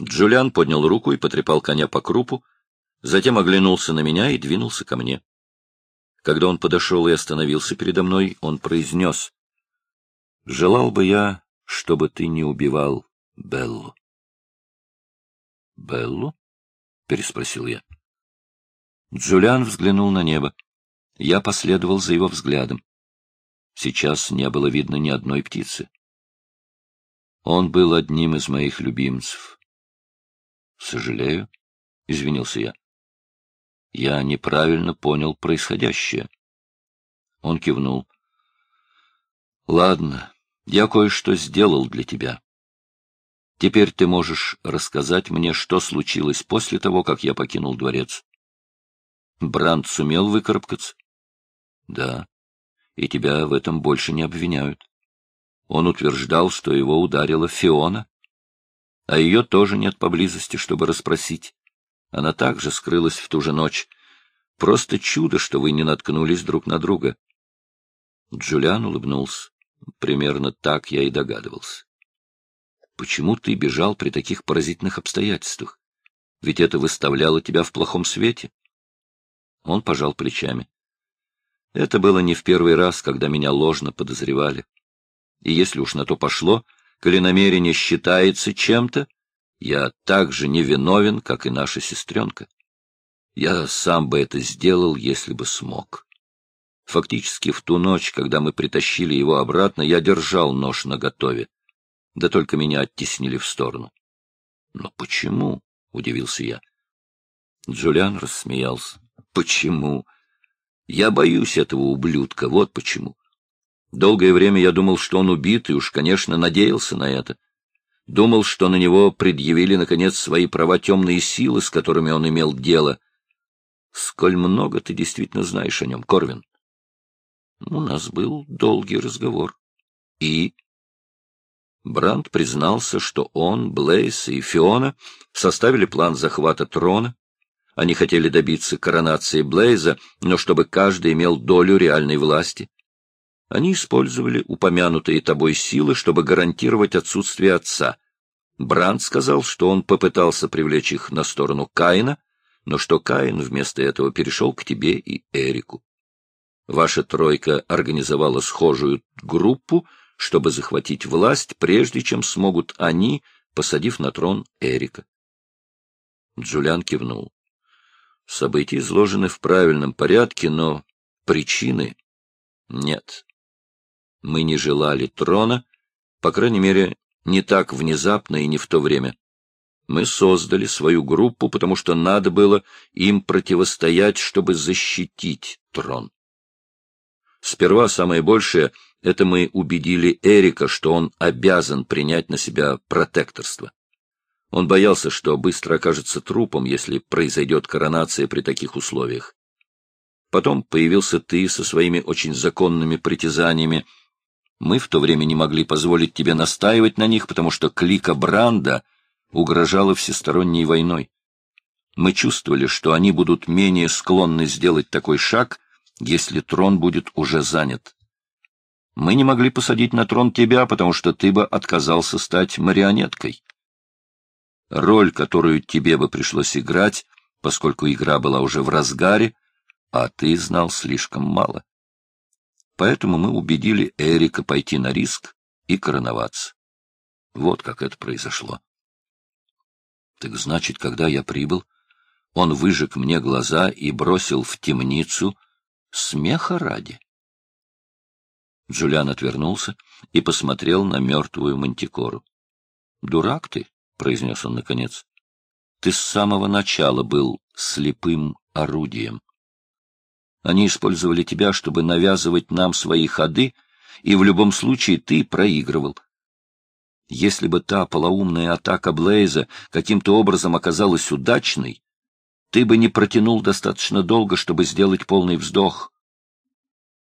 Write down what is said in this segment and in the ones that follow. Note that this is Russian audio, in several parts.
Джулиан поднял руку и потрепал коня по крупу, затем оглянулся на меня и двинулся ко мне. Когда он подошел и остановился передо мной, он произнес, «Желал бы я, чтобы ты не убивал Беллу». «Беллу?» — переспросил я. Джулиан взглянул на небо. Я последовал за его взглядом. Сейчас не было видно ни одной птицы. Он был одним из моих любимцев. — Сожалею, — извинился я. Я неправильно понял происходящее. Он кивнул. — Ладно, я кое-что сделал для тебя. Теперь ты можешь рассказать мне, что случилось после того, как я покинул дворец. Бранд сумел выкарабкаться? — Да. И тебя в этом больше не обвиняют. Он утверждал, что его ударила Фиона, а ее тоже нет поблизости, чтобы расспросить. Она также скрылась в ту же ночь. Просто чудо, что вы не наткнулись друг на друга. Джулиан улыбнулся. Примерно так я и догадывался. Почему ты бежал при таких поразительных обстоятельствах? Ведь это выставляло тебя в плохом свете. Он пожал плечами. Это было не в первый раз, когда меня ложно подозревали. И если уж на то пошло, коли намерение считается чем-то, я так же невиновен, как и наша сестренка. Я сам бы это сделал, если бы смог. Фактически в ту ночь, когда мы притащили его обратно, я держал нож наготове. Да только меня оттеснили в сторону. — Но почему? — удивился я. Джулиан рассмеялся. — Почему? Я боюсь этого ублюдка, вот почему. Долгое время я думал, что он убит, и уж, конечно, надеялся на это. Думал, что на него предъявили, наконец, свои права темные силы, с которыми он имел дело. Сколь много ты действительно знаешь о нем, Корвин? У нас был долгий разговор. И? Бранд признался, что он, Блейс и Фиона составили план захвата трона. Они хотели добиться коронации Блейза, но чтобы каждый имел долю реальной власти. Они использовали упомянутые тобой силы, чтобы гарантировать отсутствие отца. Бранд сказал, что он попытался привлечь их на сторону Каина, но что Каин вместо этого перешел к тебе и Эрику. Ваша тройка организовала схожую группу, чтобы захватить власть, прежде чем смогут они, посадив на трон Эрика. Джулиан кивнул. События изложены в правильном порядке, но причины нет. Мы не желали трона, по крайней мере, не так внезапно и не в то время. Мы создали свою группу, потому что надо было им противостоять, чтобы защитить трон. Сперва самое большее — это мы убедили Эрика, что он обязан принять на себя протекторство. Он боялся, что быстро окажется трупом, если произойдет коронация при таких условиях. Потом появился ты со своими очень законными притязаниями — мы в то время не могли позволить тебе настаивать на них, потому что клика Бранда угрожала всесторонней войной. Мы чувствовали, что они будут менее склонны сделать такой шаг, если трон будет уже занят. Мы не могли посадить на трон тебя, потому что ты бы отказался стать марионеткой. Роль, которую тебе бы пришлось играть, поскольку игра была уже в разгаре, а ты знал слишком мало. Поэтому мы убедили Эрика пойти на риск и короноваться. Вот как это произошло. Так значит, когда я прибыл, он выжег мне глаза и бросил в темницу смеха ради. Джулиан отвернулся и посмотрел на мертвую мантикору. — Дурак ты, — произнес он наконец. — Ты с самого начала был слепым орудием. Они использовали тебя, чтобы навязывать нам свои ходы, и в любом случае ты проигрывал. Если бы та полоумная атака Блейза каким-то образом оказалась удачной, ты бы не протянул достаточно долго, чтобы сделать полный вздох.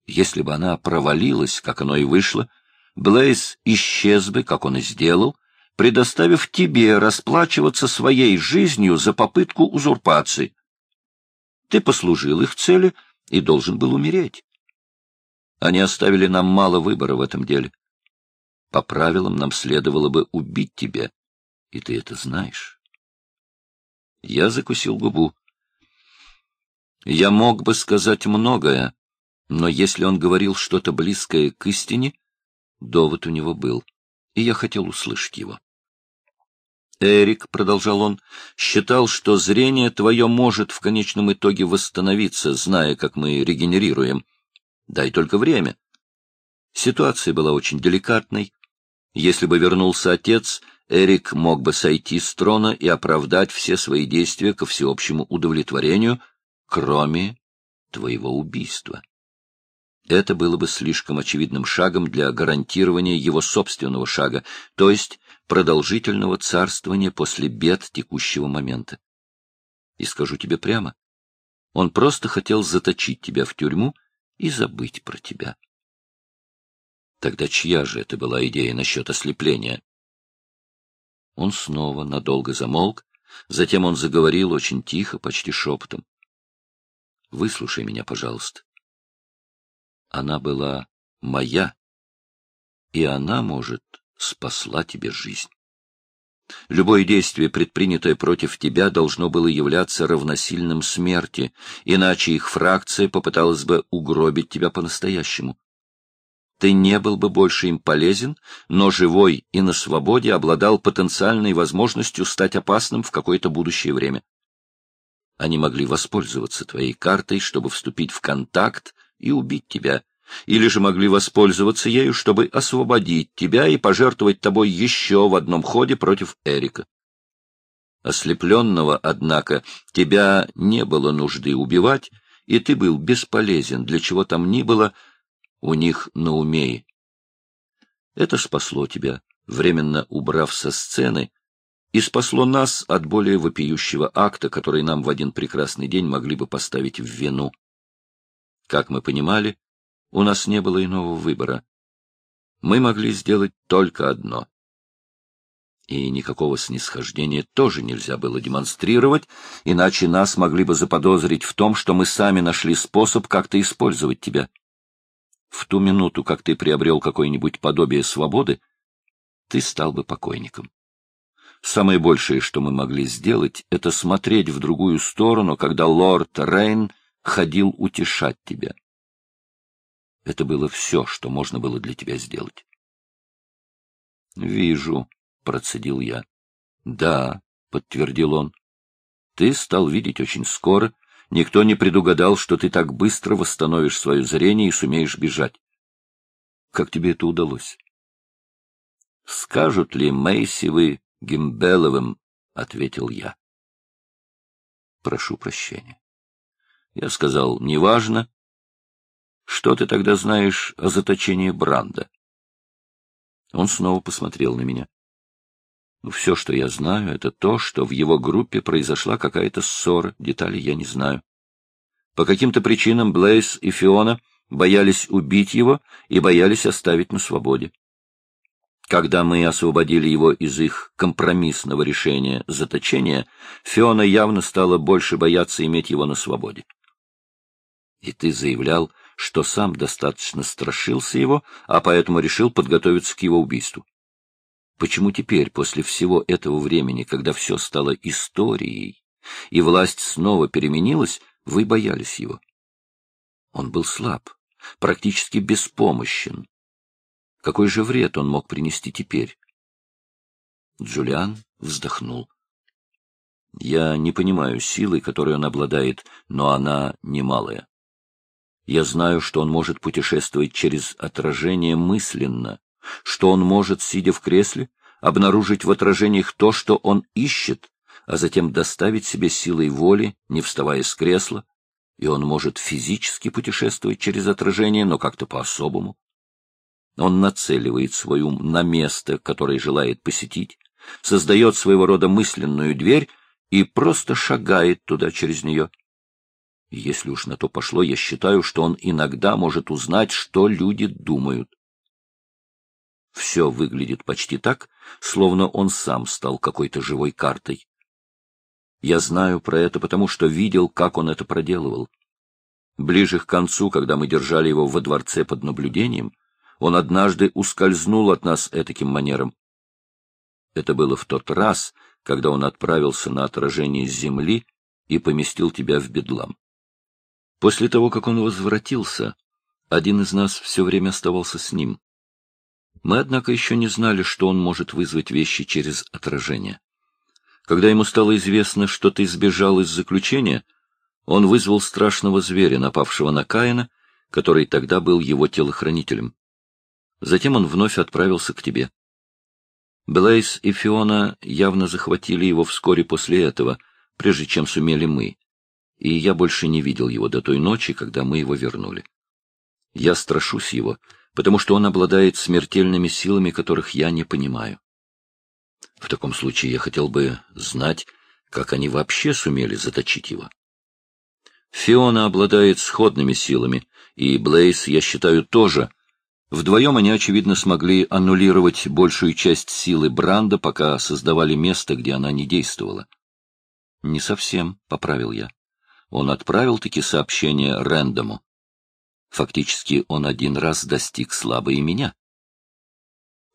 Если бы она провалилась, как оно и вышло, Блейз исчез бы, как он и сделал, предоставив тебе расплачиваться своей жизнью за попытку узурпации. Ты послужил их цели и должен был умереть. Они оставили нам мало выбора в этом деле. По правилам нам следовало бы убить тебя, И ты это знаешь. Я закусил губу. Я мог бы сказать многое, но если он говорил что-то близкое к истине, довод у него был, и я хотел услышать его. Эрик, — продолжал он, — считал, что зрение твое может в конечном итоге восстановиться, зная, как мы регенерируем. Дай только время. Ситуация была очень деликатной. Если бы вернулся отец, Эрик мог бы сойти с трона и оправдать все свои действия ко всеобщему удовлетворению, кроме твоего убийства. Это было бы слишком очевидным шагом для гарантирования его собственного шага, то есть продолжительного царствования после бед текущего момента. И скажу тебе прямо, он просто хотел заточить тебя в тюрьму и забыть про тебя. Тогда чья же это была идея насчет ослепления? Он снова надолго замолк, затем он заговорил очень тихо, почти шепотом. — Выслушай меня, пожалуйста. Она была моя, и она, может, спасла тебе жизнь. Любое действие, предпринятое против тебя, должно было являться равносильным смерти, иначе их фракция попыталась бы угробить тебя по-настоящему. Ты не был бы больше им полезен, но живой и на свободе обладал потенциальной возможностью стать опасным в какое-то будущее время. Они могли воспользоваться твоей картой, чтобы вступить в контакт и убить тебя, или же могли воспользоваться ею, чтобы освободить тебя и пожертвовать тобой еще в одном ходе против Эрика. Ослепленного, однако, тебя не было нужды убивать, и ты был бесполезен для чего там ни было у них на уме. Это спасло тебя, временно убрав со сцены, и спасло нас от более вопиющего акта, который нам в один прекрасный день могли бы поставить в вину. Как мы понимали, у нас не было иного выбора. Мы могли сделать только одно. И никакого снисхождения тоже нельзя было демонстрировать, иначе нас могли бы заподозрить в том, что мы сами нашли способ как-то использовать тебя. В ту минуту, как ты приобрел какое-нибудь подобие свободы, ты стал бы покойником. Самое большее, что мы могли сделать, это смотреть в другую сторону, когда лорд Рейн ходил утешать тебя. Это было все, что можно было для тебя сделать. — Вижу, — процедил я. — Да, — подтвердил он. — Ты стал видеть очень скоро. Никто не предугадал, что ты так быстро восстановишь свое зрение и сумеешь бежать. Как тебе это удалось? — Скажут ли Мэйси вы Гимбеловым? — ответил я. — Прошу прощения. Я сказал, неважно, что ты тогда знаешь о заточении Бранда? Он снова посмотрел на меня. Ну, все, что я знаю, это то, что в его группе произошла какая-то ссора, детали я не знаю. По каким-то причинам Блейз и Фиона боялись убить его и боялись оставить на свободе. Когда мы освободили его из их компромиссного решения заточения, Фиона явно стала больше бояться иметь его на свободе. И ты заявлял, что сам достаточно страшился его, а поэтому решил подготовиться к его убийству. Почему теперь, после всего этого времени, когда все стало историей, и власть снова переменилась, вы боялись его? Он был слаб, практически беспомощен. Какой же вред он мог принести теперь? Джулиан вздохнул. Я не понимаю силы, которой он обладает, но она немалая. Я знаю, что он может путешествовать через отражение мысленно, что он может, сидя в кресле, обнаружить в отражениях то, что он ищет, а затем доставить себе силой воли, не вставая с кресла, и он может физически путешествовать через отражение, но как-то по-особому. Он нацеливает свой ум на место, которое желает посетить, создает своего рода мысленную дверь и просто шагает туда через нее. Если уж на то пошло, я считаю, что он иногда может узнать, что люди думают. Все выглядит почти так, словно он сам стал какой-то живой картой. Я знаю про это, потому что видел, как он это проделывал. Ближе к концу, когда мы держали его во дворце под наблюдением, он однажды ускользнул от нас этаким манером. Это было в тот раз, когда он отправился на отражение Земли и поместил тебя в бедлам. После того, как он возвратился, один из нас все время оставался с ним. Мы, однако, еще не знали, что он может вызвать вещи через отражение. Когда ему стало известно, что ты сбежал из заключения, он вызвал страшного зверя, напавшего на Каина, который тогда был его телохранителем. Затем он вновь отправился к тебе. Блейз и Фиона явно захватили его вскоре после этого, прежде чем сумели мы, и я больше не видел его до той ночи, когда мы его вернули. Я страшусь его, потому что он обладает смертельными силами, которых я не понимаю. В таком случае я хотел бы знать, как они вообще сумели заточить его. Фиона обладает сходными силами, и Блейз, я считаю, тоже. Вдвоем они, очевидно, смогли аннулировать большую часть силы Бранда, пока создавали место, где она не действовала. — Не совсем, — поправил я. Он отправил-таки сообщение Рэндому. Фактически он один раз достиг слабой меня.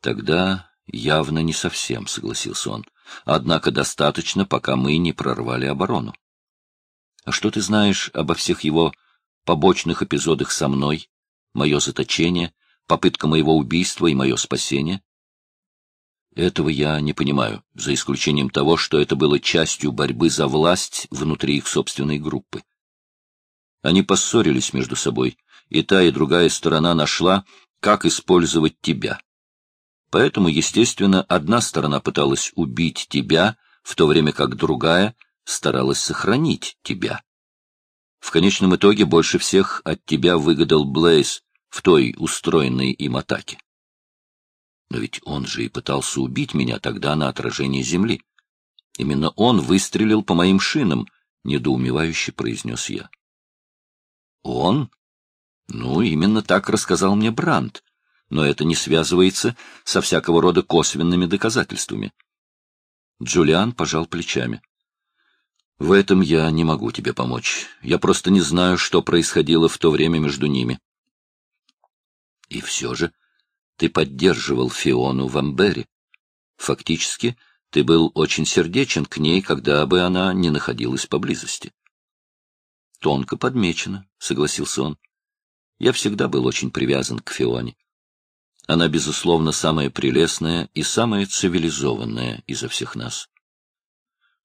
Тогда явно не совсем, — согласился он. Однако достаточно, пока мы не прорвали оборону. А что ты знаешь обо всех его побочных эпизодах со мной, мое заточение, попытка моего убийства и мое спасение? Этого я не понимаю, за исключением того, что это было частью борьбы за власть внутри их собственной группы. Они поссорились между собой, и та, и другая сторона нашла, как использовать тебя. Поэтому, естественно, одна сторона пыталась убить тебя, в то время как другая старалась сохранить тебя. В конечном итоге больше всех от тебя выгадал Блейз в той устроенной им атаке. Но ведь он же и пытался убить меня тогда на отражении земли. Именно он выстрелил по моим шинам, — недоумевающе произнес я. Он? Ну, именно так рассказал мне Брандт, но это не связывается со всякого рода косвенными доказательствами. Джулиан пожал плечами. В этом я не могу тебе помочь. Я просто не знаю, что происходило в то время между ними. И все же ты поддерживал Фиону в Амбере. Фактически, ты был очень сердечен к ней, когда бы она не находилась поблизости. Тонко подмечено, — согласился он. Я всегда был очень привязан к Фионе. Она, безусловно, самая прелестная и самая цивилизованная изо всех нас.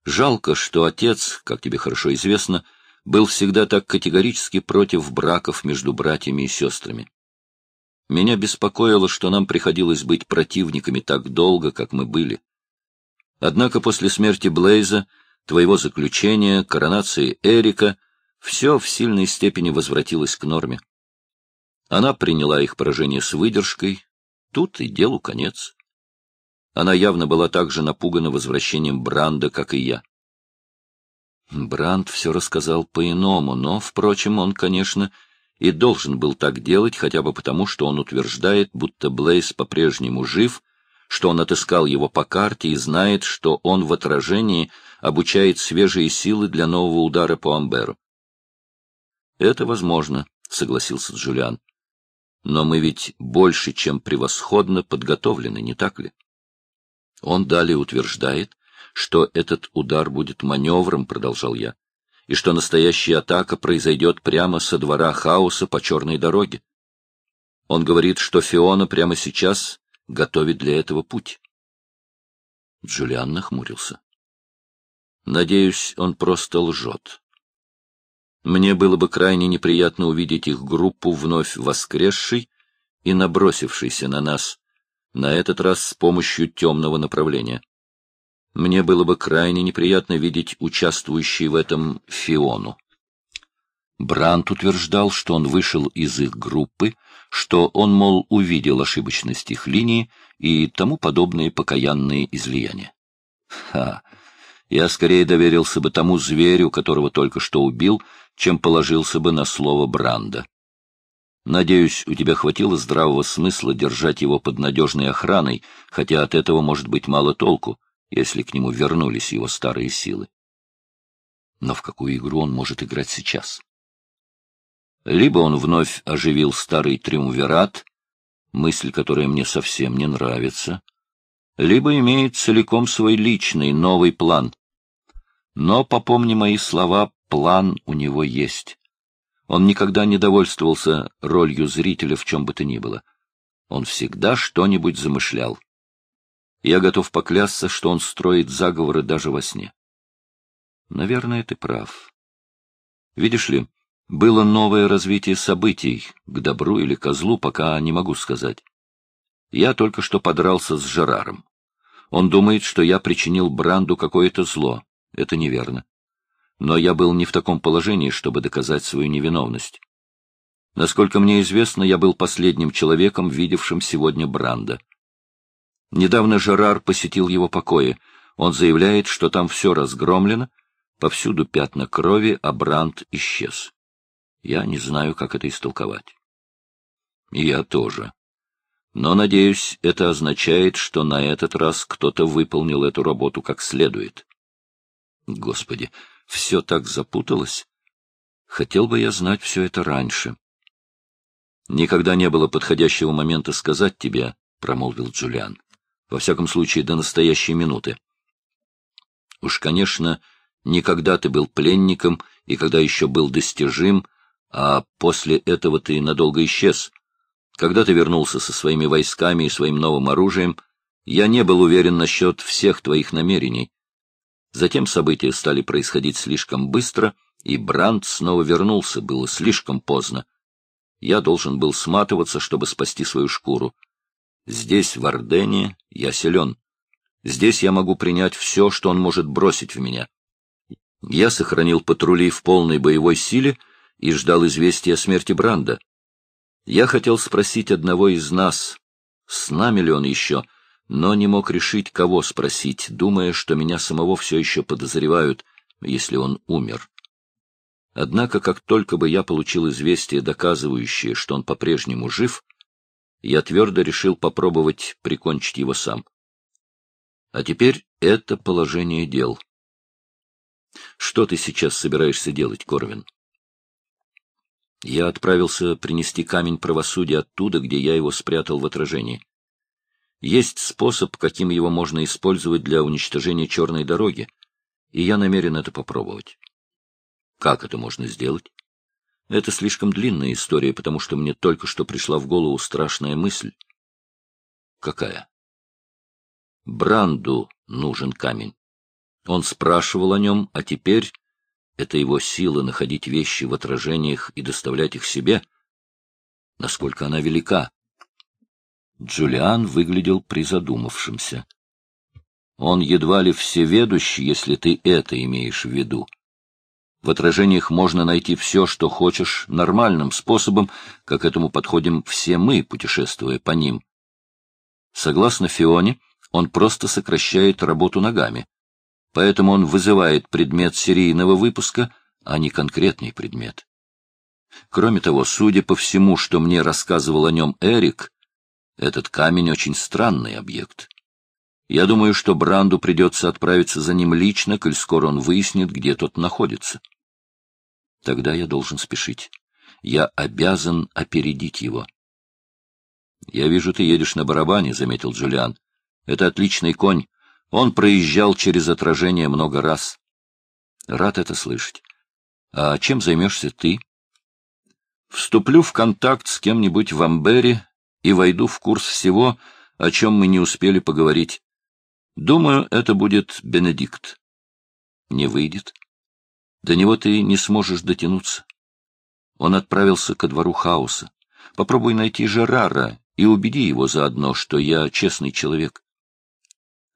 Жалко, что отец, как тебе хорошо известно, был всегда так категорически против браков между братьями и сестрами. Меня беспокоило, что нам приходилось быть противниками так долго, как мы были. Однако после смерти Блейза, твоего заключения, коронации Эрика, все в сильной степени возвратилось к норме. Она приняла их поражение с выдержкой, тут и делу конец. Она явно была так же напугана возвращением Бранда, как и я. Бранд все рассказал по-иному, но, впрочем, он, конечно, и должен был так делать хотя бы потому, что он утверждает, будто Блейз по-прежнему жив, что он отыскал его по карте и знает, что он в отражении обучает свежие силы для нового удара по Амберу. «Это возможно», — согласился Джулиан. «Но мы ведь больше, чем превосходно подготовлены, не так ли?» Он далее утверждает, что этот удар будет маневром, — продолжал я и что настоящая атака произойдет прямо со двора хаоса по черной дороге. Он говорит, что Фиона прямо сейчас готовит для этого путь. Джулиан нахмурился. Надеюсь, он просто лжет. Мне было бы крайне неприятно увидеть их группу вновь воскресшей и набросившейся на нас, на этот раз с помощью темного направления. Мне было бы крайне неприятно видеть участвующий в этом Фиону. Брант утверждал, что он вышел из их группы, что он, мол, увидел ошибочность их линии и тому подобные покаянные излияния. Ха! Я скорее доверился бы тому зверю, которого только что убил, чем положился бы на слово Бранда. Надеюсь, у тебя хватило здравого смысла держать его под надежной охраной, хотя от этого может быть мало толку, если к нему вернулись его старые силы. Но в какую игру он может играть сейчас? Либо он вновь оживил старый триумвират, мысль, которая мне совсем не нравится, либо имеет целиком свой личный новый план. Но, попомни мои слова, план у него есть. Он никогда не довольствовался ролью зрителя в чем бы то ни было. Он всегда что-нибудь замышлял. Я готов поклясться, что он строит заговоры даже во сне. Наверное, ты прав. Видишь ли, было новое развитие событий, к добру или козлу, пока не могу сказать. Я только что подрался с Жераром. Он думает, что я причинил Бранду какое-то зло. Это неверно. Но я был не в таком положении, чтобы доказать свою невиновность. Насколько мне известно, я был последним человеком, видевшим сегодня Бранда. Недавно Жерар посетил его покои. Он заявляет, что там все разгромлено, повсюду пятна крови, а Бранд исчез. Я не знаю, как это истолковать. Я тоже. Но, надеюсь, это означает, что на этот раз кто-то выполнил эту работу как следует. Господи, все так запуталось. Хотел бы я знать все это раньше. Никогда не было подходящего момента сказать тебе, — промолвил Джулиан. Во всяком случае, до настоящей минуты. Уж, конечно, никогда ты был пленником, и когда еще был достижим, а после этого ты надолго исчез — когда ты вернулся со своими войсками и своим новым оружием, я не был уверен насчет всех твоих намерений. Затем события стали происходить слишком быстро, и Бранд снова вернулся, было слишком поздно. Я должен был сматываться, чтобы спасти свою шкуру. Здесь, в Ордене, я силен. Здесь я могу принять все, что он может бросить в меня. Я сохранил патрули в полной боевой силе и ждал известия о смерти Бранда. Я хотел спросить одного из нас, с нами ли он еще, но не мог решить, кого спросить, думая, что меня самого все еще подозревают, если он умер. Однако, как только бы я получил известие, доказывающее, что он по-прежнему жив, я твердо решил попробовать прикончить его сам. А теперь это положение дел. Что ты сейчас собираешься делать, Корвин? Я отправился принести камень правосудия оттуда, где я его спрятал в отражении. Есть способ, каким его можно использовать для уничтожения черной дороги, и я намерен это попробовать. Как это можно сделать? Это слишком длинная история, потому что мне только что пришла в голову страшная мысль. Какая? Бранду нужен камень. Он спрашивал о нем, а теперь это его сила находить вещи в отражениях и доставлять их себе. Насколько она велика? Джулиан выглядел призадумавшимся. Он едва ли всеведущий, если ты это имеешь в виду. В отражениях можно найти все, что хочешь, нормальным способом, как этому подходим все мы, путешествуя по ним. Согласно Фионе, он просто сокращает работу ногами поэтому он вызывает предмет серийного выпуска, а не конкретный предмет. Кроме того, судя по всему, что мне рассказывал о нем Эрик, этот камень очень странный объект. Я думаю, что Бранду придется отправиться за ним лично, коль скоро он выяснит, где тот находится. Тогда я должен спешить. Я обязан опередить его. — Я вижу, ты едешь на барабане, — заметил Джулиан. — Это отличный конь. Он проезжал через отражение много раз. Рад это слышать. А чем займешься ты? Вступлю в контакт с кем-нибудь в Амбере и войду в курс всего, о чем мы не успели поговорить. Думаю, это будет Бенедикт. Не выйдет. До него ты не сможешь дотянуться. Он отправился ко двору хаоса. Попробуй найти Жерара и убеди его заодно, что я честный человек.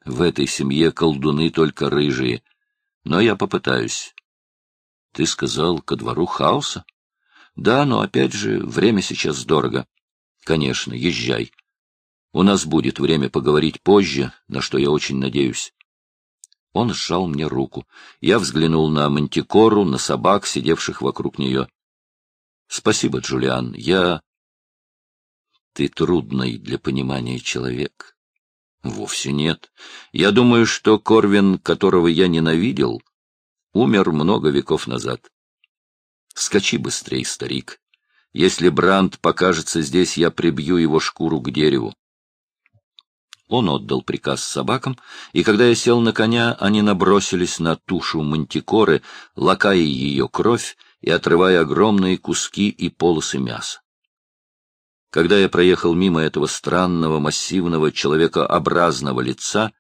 В этой семье колдуны только рыжие. Но я попытаюсь. Ты сказал, ко двору хаоса? Да, но опять же, время сейчас дорого. Конечно, езжай. У нас будет время поговорить позже, на что я очень надеюсь. Он сжал мне руку. Я взглянул на мантикору, на собак, сидевших вокруг нее. — Спасибо, Джулиан. Я... Ты трудный для понимания человек. Вовсе нет. Я думаю, что Корвин, которого я ненавидел, умер много веков назад. Скачи быстрей, старик. Если Бранд покажется здесь, я прибью его шкуру к дереву. Он отдал приказ собакам, и когда я сел на коня, они набросились на тушу мантикоры, лакая ее кровь и отрывая огромные куски и полосы мяса. Когда я проехал мимо этого странного, массивного, человекообразного лица,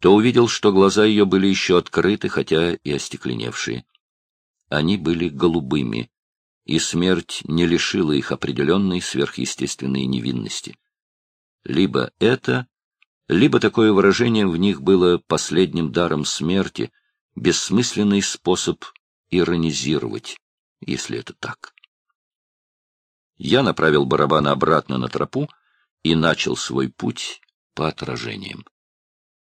то увидел, что глаза ее были еще открыты, хотя и остекленевшие. Они были голубыми, и смерть не лишила их определенной сверхъестественной невинности. Либо это, либо такое выражение в них было последним даром смерти, бессмысленный способ иронизировать, если это так. Я направил барабан обратно на тропу и начал свой путь по отражениям.